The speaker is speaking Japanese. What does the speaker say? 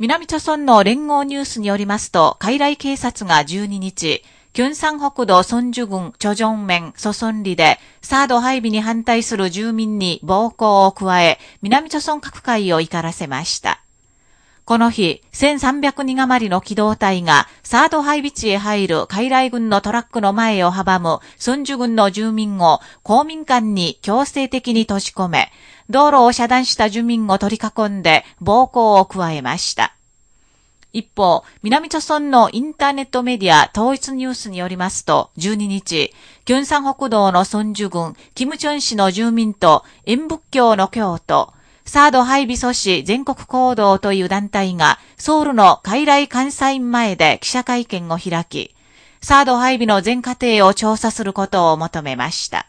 南朝村の連合ニュースによりますと、海来警察が12日、キュンサン北道ソンジュ郡チョジョン面ソソンリで、サード配備に反対する住民に暴行を加え、南朝村各界を怒らせました。この日、1300人余りの機動隊が、サード配備地へ入る海来軍のトラックの前を阻む、ソンジュ郡の住民を公民館に強制的に閉じ込め、道路を遮断した住民を取り囲んで暴行を加えました。一方、南朝村のインターネットメディア統一ニュースによりますと、12日、キョンサン北道のソンジュ郡、キムチョン市の住民と、演仏教の京都、サード配備阻止全国行動という団体が、ソウルの海来監査院前で記者会見を開き、サード配備の全過程を調査することを求めました。